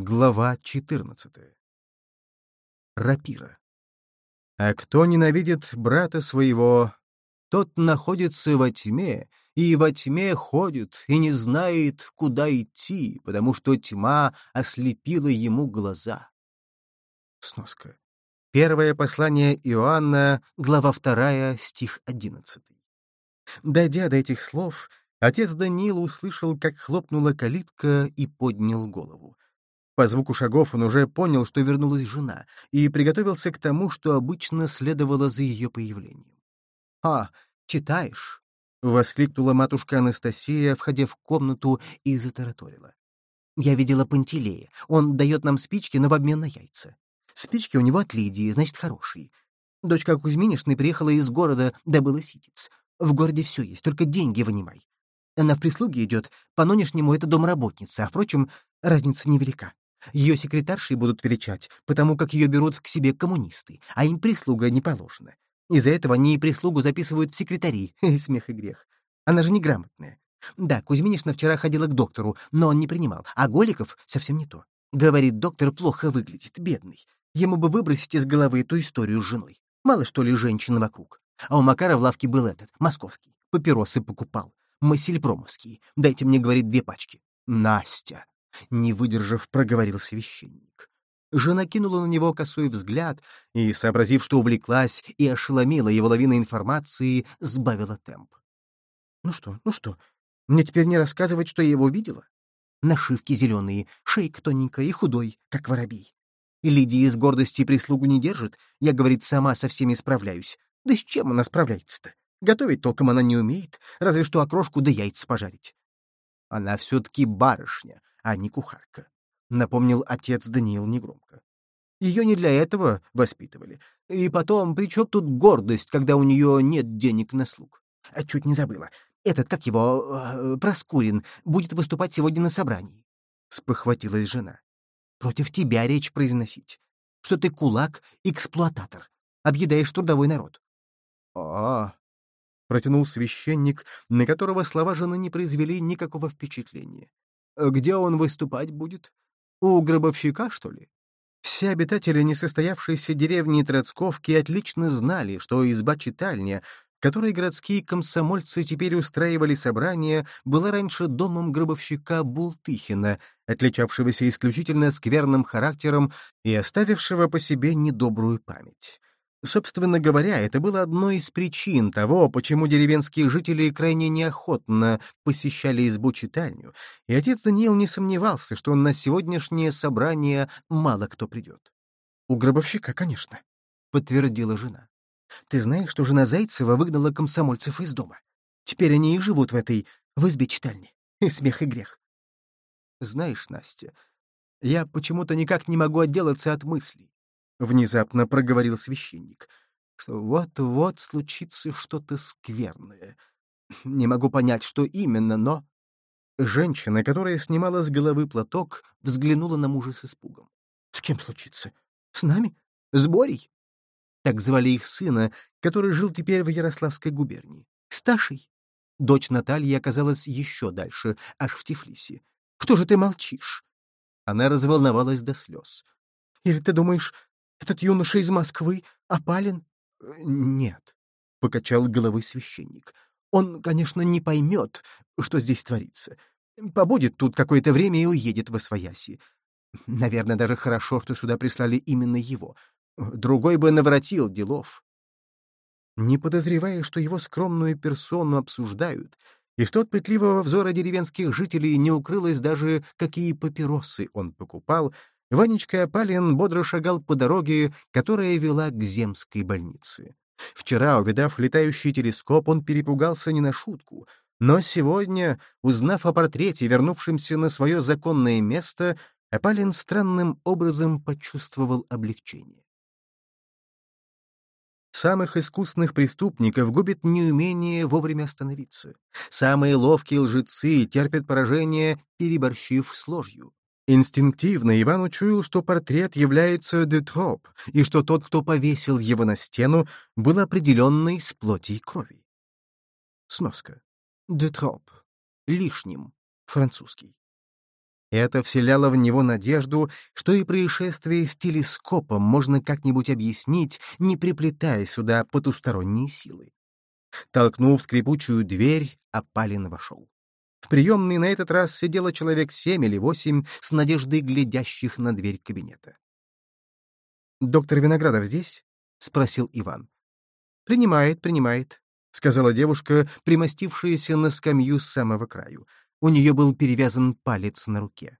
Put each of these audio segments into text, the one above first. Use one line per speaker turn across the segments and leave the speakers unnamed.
Глава 14. Рапира. А кто ненавидит брата своего, тот находится во тьме, и во тьме ходит, и не знает, куда идти, потому что тьма ослепила ему глаза. Сноска. Первое послание Иоанна, глава 2, стих 11. Дойдя до этих слов, отец Даниил услышал, как хлопнула калитка и поднял голову. По звуку шагов он уже понял, что вернулась жена, и приготовился к тому, что обычно следовало за ее появлением. «А, читаешь?» — воскликнула матушка Анастасия, входя в комнату, и затараторила. «Я видела Пантелея. Он дает нам спички, но в обмен на яйца. Спички у него от Лидии, значит, хорошие. Дочка Кузьминишны приехала из города, добыла ситец. В городе все есть, только деньги вынимай. Она в прислуге идет, по нынешнему это домработница, а, впрочем, разница невелика. Ее секретаршей будут величать, потому как ее берут к себе коммунисты, а им прислуга не положена. Из-за этого они и прислугу записывают в секретари. Смех и грех. Она же неграмотная. Да, Кузьминишна вчера ходила к доктору, но он не принимал, а Голиков совсем не то. Говорит, доктор плохо выглядит, бедный. Ему бы выбросить из головы эту историю с женой. Мало что ли женщин вокруг. А у Макара в лавке был этот, московский. Папиросы покупал. Массельпромовские. Дайте мне, говорит, две пачки. Настя. Не выдержав, проговорил священник. Жена кинула на него косой взгляд и, сообразив, что увлеклась и ошеломила его лавина информации, сбавила темп. «Ну что, ну что, мне теперь не рассказывать, что я его видела? Нашивки зеленые, шейка тоненькая и худой, как воробей. И Лидия из гордости прислугу не держит, я, говорит, сама со всеми справляюсь. Да с чем она справляется-то? Готовить толком она не умеет, разве что окрошку да яйца пожарить. Она все-таки барышня, а не кухарка, — напомнил отец Даниил негромко. Ее не для этого воспитывали. И потом, при тут гордость, когда у нее нет денег на слуг? А чуть не забыла. Этот, как его, э, Проскурин, будет выступать сегодня на собрании. Спохватилась жена. Против тебя речь произносить. Что ты кулак, эксплуататор. Объедаешь трудовой народ. А, -а, -а протянул священник, на которого слова жены не произвели никакого впечатления. Где он выступать будет? У гробовщика, что ли? Все обитатели несостоявшейся деревни Троцковки отлично знали, что изба-читальня, в которой городские комсомольцы теперь устраивали собрания, была раньше домом гробовщика Бултыхина, отличавшегося исключительно скверным характером и оставившего по себе недобрую память. Собственно говоря, это было одной из причин того, почему деревенские жители крайне неохотно посещали избу-читальню, и отец Даниил не сомневался, что на сегодняшнее собрание мало кто придет. «У гробовщика, конечно», — подтвердила жена. «Ты знаешь, что жена Зайцева выгнала комсомольцев из дома? Теперь они и живут в этой, в избе-читальне. И смех, и грех». «Знаешь, Настя, я почему-то никак не могу отделаться от мыслей. — внезапно проговорил священник, — что вот-вот случится что-то скверное. Не могу понять, что именно, но... Женщина, которая снимала с головы платок, взглянула на мужа с испугом. — С кем случится? С нами? С Борей? Так звали их сына, который жил теперь в Ярославской губернии. Сташей. Дочь Натальи оказалась еще дальше, аж в Тифлисе. «Что же ты молчишь?» Она разволновалась до слез. «Или ты думаешь, этот юноша из Москвы опален? Э, нет, — покачал головой священник. Он, конечно, не поймет, что здесь творится. Побудет тут какое-то время и уедет во свояси. Наверное, даже хорошо, что сюда прислали именно его. Другой бы наворотил делов. Не подозревая, что его скромную персону обсуждают, и что от пытливого взора деревенских жителей не укрылось даже, какие папиросы он покупал, Ванечка Апалин бодро шагал по дороге, которая вела к земской больнице. Вчера, увидав летающий телескоп, он перепугался не на шутку, но сегодня, узнав о портрете, вернувшемся на свое законное место, Апалин странным образом почувствовал облегчение. Самых искусных преступников губит неумение вовремя остановиться. Самые ловкие лжецы терпят поражение, переборщив с ложью. Инстинктивно Иван учуял, что портрет является детроп, и что тот, кто повесил его на стену, был определенный из плоти и крови. Сноска. Детроп. Лишним. Французский. Это вселяло в него надежду, что и происшествие с телескопом можно как-нибудь объяснить, не приплетая сюда потусторонние силы. Толкнув скрипучую дверь, Апалин вошел. В приемной на этот раз сидело человек семь или восемь с надеждой глядящих на дверь кабинета. «Доктор Виноградов здесь?» — спросил Иван. «Принимает, принимает», — сказала девушка, примостившаяся на скамью с самого краю. У нее был перевязан палец на руке.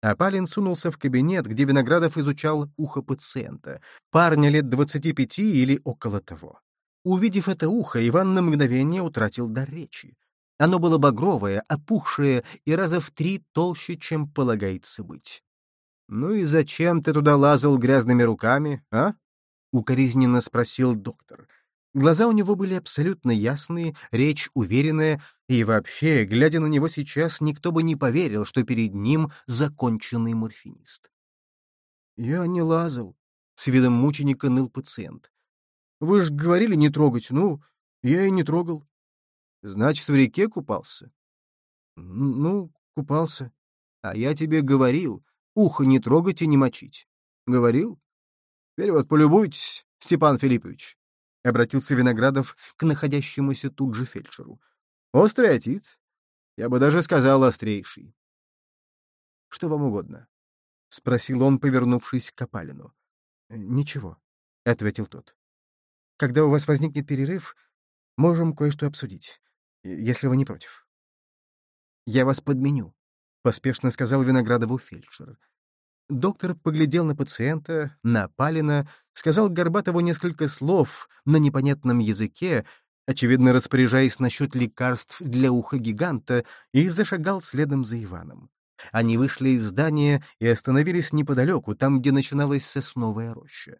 А Палин сунулся в кабинет, где Виноградов изучал ухо пациента, парня лет двадцати пяти или около того. Увидев это ухо, Иван на мгновение утратил дар речи. Оно было багровое, опухшее и раза в три толще, чем полагается быть. «Ну и зачем ты туда лазал грязными руками, а?» — укоризненно спросил доктор. Глаза у него были абсолютно ясные, речь уверенная, и вообще, глядя на него сейчас, никто бы не поверил, что перед ним законченный морфинист. «Я не лазал», — с видом мученика ныл пациент. «Вы же говорили не трогать, ну, я и не трогал». «Значит, в реке купался?» «Ну, купался». «А я тебе говорил, ухо не трогать и не мочить». «Говорил?» «Теперь вот полюбуйтесь, Степан Филиппович». — обратился Виноградов к находящемуся тут же фельдшеру. «Острый отит. Я бы даже сказал острейший». «Что вам угодно?» — спросил он, повернувшись к Копалину. «Ничего», — ответил тот. «Когда у вас возникнет перерыв, можем кое-что обсудить, если вы не против». «Я вас подменю», — поспешно сказал Виноградову фельдшер. Доктор поглядел на пациента, на Палина, сказал Горбатову несколько слов на непонятном языке, очевидно распоряжаясь насчет лекарств для уха гиганта, и зашагал следом за Иваном. Они вышли из здания и остановились неподалеку, там, где начиналась сосновая роща.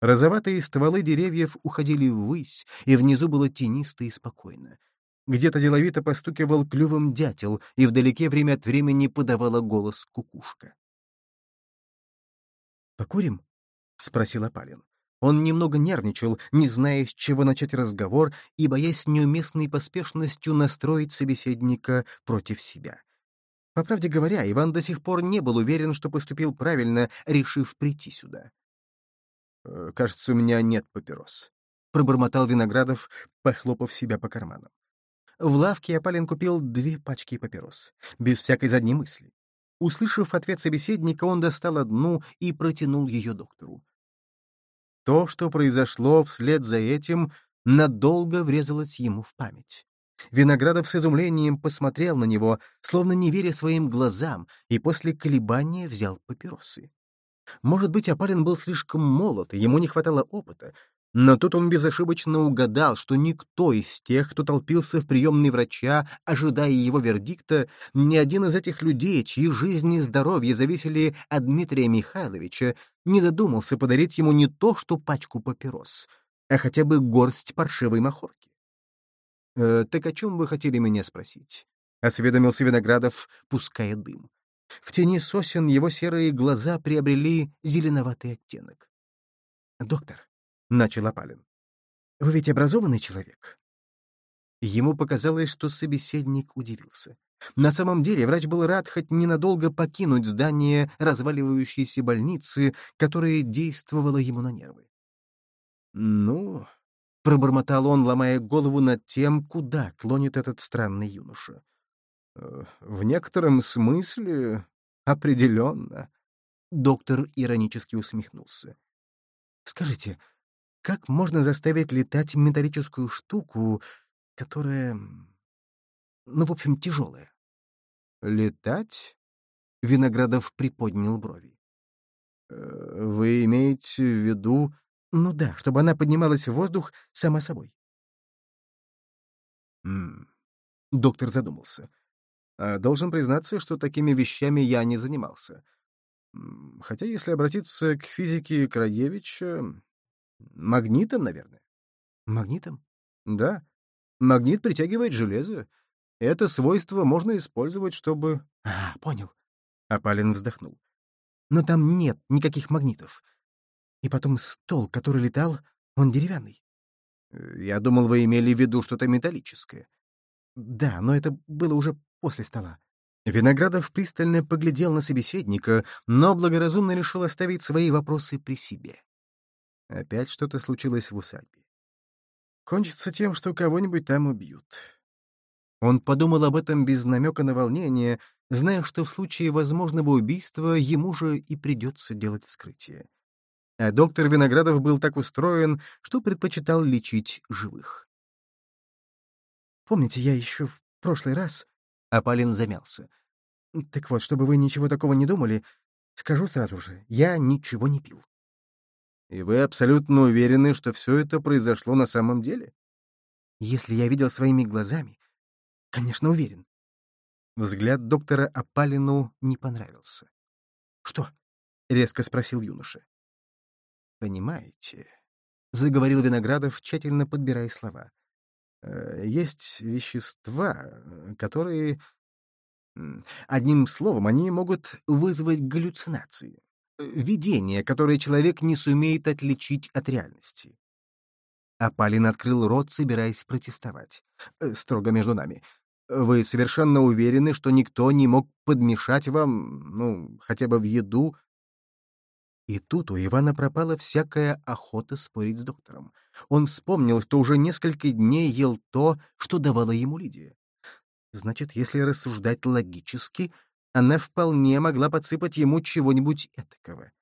Розоватые стволы деревьев уходили ввысь, и внизу было тенисто и спокойно. Где-то деловито постукивал клювом дятел, и вдалеке время от времени подавала голос кукушка. «Покурим?» — спросил Апалин. Он немного нервничал, не зная, с чего начать разговор и боясь неуместной поспешностью настроить собеседника против себя. По правде говоря, Иван до сих пор не был уверен, что поступил правильно, решив прийти сюда. «Э, «Кажется, у меня нет папирос», — пробормотал Виноградов, похлопав себя по карманам. В лавке Апалин купил две пачки папирос, без всякой задней мысли. Услышав ответ собеседника, он достал одну и протянул ее доктору. То, что произошло вслед за этим, надолго врезалось ему в память. Виноградов с изумлением посмотрел на него, словно не веря своим глазам, и после колебания взял папиросы. Может быть, Апарин был слишком молод, ему не хватало опыта, но тут он безошибочно угадал, что никто из тех, кто толпился в приемной врача, ожидая его вердикта, ни один из этих людей, чьи жизни и здоровье зависели от Дмитрия Михайловича, не додумался подарить ему не то, что пачку папирос, а хотя бы горсть паршивой махорки. «Э, «Так о чем вы хотели меня спросить?» — осведомился Виноградов, пуская дым. В тени сосен его серые глаза приобрели зеленоватый оттенок. «Доктор», — начал Апалин. «Вы ведь образованный человек?» Ему показалось, что собеседник удивился. На самом деле врач был рад хоть ненадолго покинуть здание разваливающейся больницы, которая действовала ему на нервы. «Ну...» — пробормотал он, ломая голову над тем, куда клонит этот странный юноша. «Э, «В некотором смысле определенно». Доктор иронически усмехнулся. «Скажите, как можно заставить летать металлическую штуку, которая... ну, в общем, тяжелая? Летать? Виноградов приподнял брови. «Э, вы имеете в виду... Ну да, чтобы она поднималась в воздух сама собой. М Доктор задумался. А должен признаться, что такими вещами я не занимался. Хотя, если обратиться к физике Краевича, Магнитом, наверное. Магнитом? Да. Магнит притягивает железо. Это свойство можно использовать, чтобы... А, понял. Апалин вздохнул. Но там нет никаких магнитов. И потом стол, который летал, он деревянный. Я думал, вы имели в виду что-то металлическое. Да, но это было уже после стола. Виноградов пристально поглядел на собеседника, но благоразумно решил оставить свои вопросы при себе. Опять что-то случилось в усадьбе. Кончится тем, что кого-нибудь там убьют. Он подумал об этом без намека на волнение, зная, что в случае возможного убийства ему же и придется делать вскрытие. А доктор Виноградов был так устроен, что предпочитал лечить живых. «Помните, я еще в прошлый раз...» — Апалин замялся. «Так вот, чтобы вы ничего такого не думали, скажу сразу же, я ничего не пил». «И вы абсолютно уверены, что все это произошло на самом деле?» «Если я видел своими глазами, конечно, уверен». Взгляд доктора Апалину не понравился. «Что?» — резко спросил юноша. «Понимаете», — заговорил Виноградов, тщательно подбирая слова. «э, «Есть вещества, которые... Одним словом, они могут вызвать галлюцинации, э, видения, которые человек не сумеет отличить от реальности». Апалин открыл рот, собираясь протестовать. «Строго между нами. Вы совершенно уверены, что никто не мог подмешать вам, ну, хотя бы в еду, и тут у Ивана пропала всякая охота спорить с доктором. Он вспомнил, что уже несколько дней ел то, что давала ему Лидия. Значит, если рассуждать логически, она вполне могла подсыпать ему чего-нибудь этакого.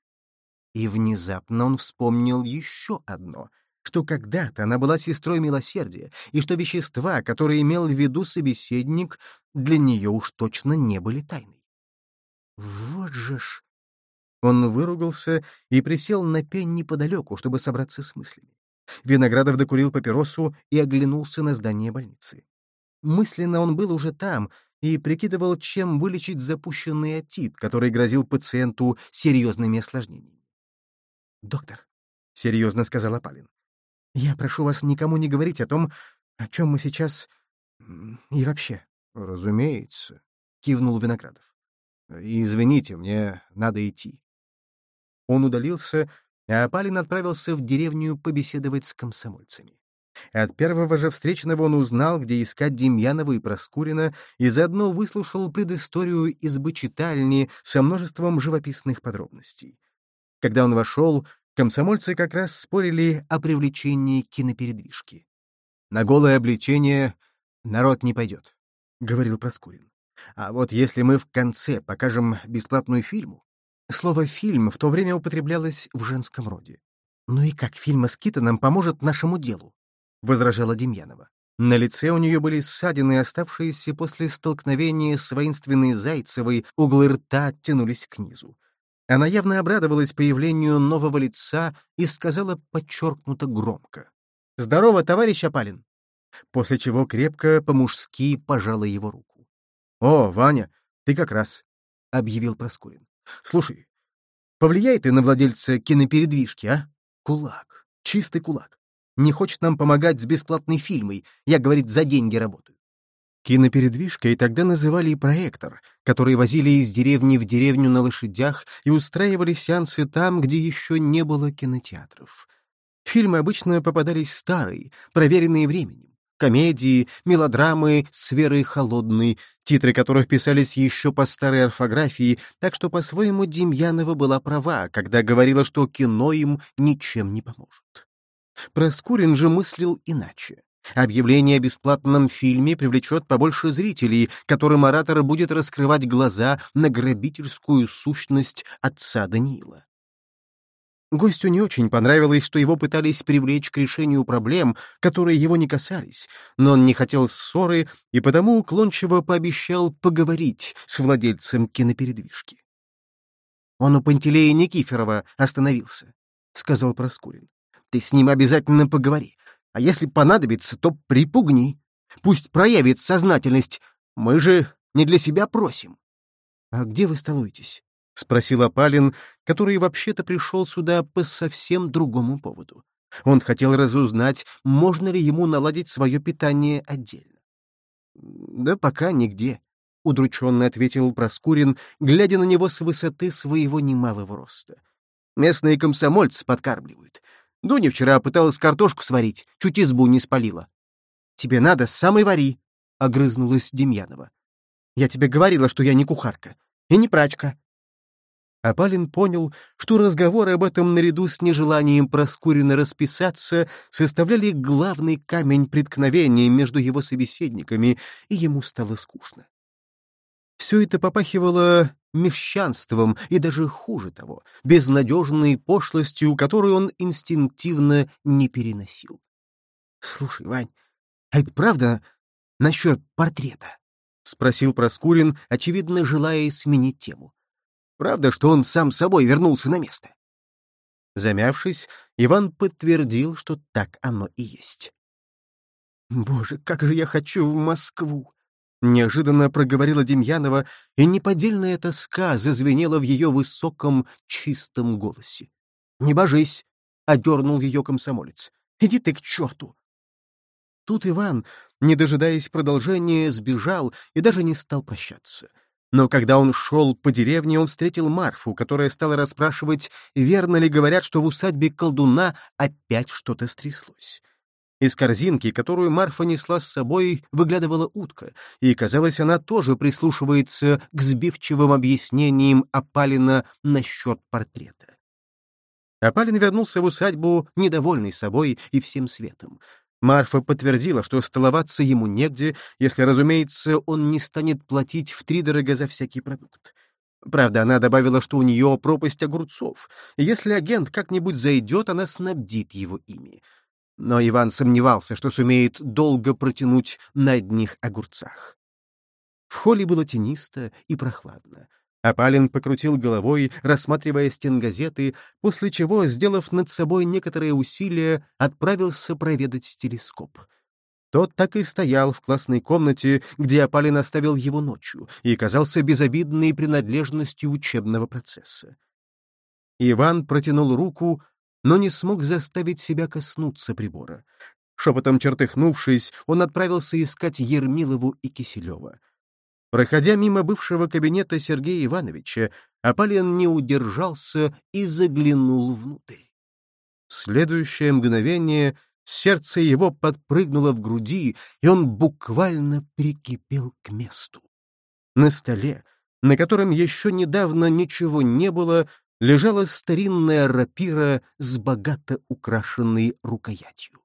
И внезапно он вспомнил еще одно, что когда-то она была сестрой милосердия, и что вещества, которые имел в виду собеседник, для нее уж точно не были тайной. Вот же ж! Он выругался и присел на пень неподалеку, чтобы собраться с мыслями. Виноградов докурил папиросу и оглянулся на здание больницы. Мысленно он был уже там и прикидывал, чем вылечить запущенный отит, который грозил пациенту серьезными осложнениями. «Доктор», — серьезно сказал Апалин, — «я прошу вас никому не говорить о том, о чем мы сейчас... и вообще». «Разумеется», — кивнул Виноградов. «Извините, мне надо идти». Он удалился, а Апалин отправился в деревню побеседовать с комсомольцами. От первого же встречного он узнал, где искать Демьянова и Проскурина, и заодно выслушал предысторию избы читальни со множеством живописных подробностей. Когда он вошел, комсомольцы как раз спорили о привлечении кинопередвижки. «На голое обличение народ не пойдет», — говорил Проскурин. «А вот если мы в конце покажем бесплатную фильму, Слово «фильм» в то время употреблялось в женском роде. «Ну и как фильм с Китоном поможет нашему делу?» — возражала Демьянова. На лице у нее были ссадины, оставшиеся после столкновения с воинственной Зайцевой, углы рта оттянулись к низу. Она явно обрадовалась появлению нового лица и сказала подчеркнуто громко. «Здорово, товарищ Апалин!» После чего крепко, по-мужски пожала его руку. «О, Ваня, ты как раз», — объявил Проскурин. Слушай, повлияй ты на владельца кинопередвижки, а? Кулак. Чистый кулак. Не хочет нам помогать с бесплатной фильмой. Я, говорит, за деньги работаю. Кинопередвижкой тогда называли и проектор, который возили из деревни в деревню на лошадях и устраивали сеансы там, где еще не было кинотеатров. Фильмы обычно попадались старые, проверенные временем комедии, мелодрамы с верой холодной, титры которых писались еще по старой орфографии, так что по-своему Демьянова была права, когда говорила, что кино им ничем не поможет. Проскурин же мыслил иначе. Объявление о бесплатном фильме привлечет побольше зрителей, которым оратор будет раскрывать глаза на грабительскую сущность отца Даниила. Гостю не очень понравилось, что его пытались привлечь к решению проблем, которые его не касались, но он не хотел ссоры и потому уклончиво пообещал поговорить с владельцем кинопередвижки. «Он у Пантелея Никифорова остановился», — сказал Проскурин. «Ты с ним обязательно поговори, а если понадобится, то припугни. Пусть проявит сознательность, мы же не для себя просим». «А где вы столуетесь?» — спросил Апалин, который вообще-то пришел сюда по совсем другому поводу. Он хотел разузнать, можно ли ему наладить свое питание отдельно. «Да пока нигде», — удрученно ответил Проскурин, глядя на него с высоты своего немалого роста. «Местные комсомольцы подкармливают. Дуня вчера пыталась картошку сварить, чуть избу не спалила». «Тебе надо, самой вари», — огрызнулась Демьянова.
Я тебе говорила, что я не кухарка и не прачка.
Апалин понял, что разговоры об этом наряду с нежеланием проскуренно расписаться составляли главный камень преткновения между его собеседниками, и ему стало скучно. Все это попахивало мещанством и даже хуже того, безнадежной пошлостью, которую он инстинктивно не переносил.
— Слушай, Вань, а это правда насчет портрета? — спросил Проскурин, очевидно, желая сменить тему. Правда, что он сам собой вернулся на место?
Замявшись, Иван подтвердил, что так оно и есть.
«Боже, как же я хочу в Москву!» Неожиданно проговорила Демьянова, и неподдельная тоска зазвенела в ее высоком, чистом голосе. «Не божись!» — одернул ее комсомолец. «Иди ты к черту!» Тут Иван, не дожидаясь продолжения, сбежал и даже не стал прощаться. Но когда он шел по деревне, он встретил Марфу, которая стала расспрашивать, верно ли говорят, что в усадьбе колдуна опять что-то стряслось. Из корзинки, которую Марфа несла с собой, выглядывала утка, и, казалось, она тоже прислушивается к сбивчивым объяснениям Апалина насчет портрета. Апалин вернулся в усадьбу, недовольный собой и всем светом. Марфа подтвердила, что столоваться ему негде, если, разумеется, он не станет платить втридорога за всякий продукт. Правда, она добавила, что у нее пропасть огурцов, и если агент как-нибудь зайдет, она снабдит его ими. Но Иван сомневался, что сумеет долго протянуть на одних огурцах. В холле было тенисто и прохладно. Апалин покрутил головой, рассматривая стенгазеты, после чего, сделав над собой некоторые усилия, отправился проведать телескоп. Тот так и стоял в классной комнате, где Апалин оставил его ночью, и казался безобидной принадлежностью учебного процесса. Иван протянул руку, но не смог заставить себя коснуться прибора. Шепотом чертыхнувшись, он отправился искать Ермилову и Киселева. Проходя мимо бывшего кабинета Сергея Ивановича, Апалин не удержался и заглянул внутрь. Следующее мгновение сердце его подпрыгнуло в груди, и он буквально прикипел к месту. На столе, на котором еще недавно ничего не было, лежала старинная рапира с богато украшенной рукоятью.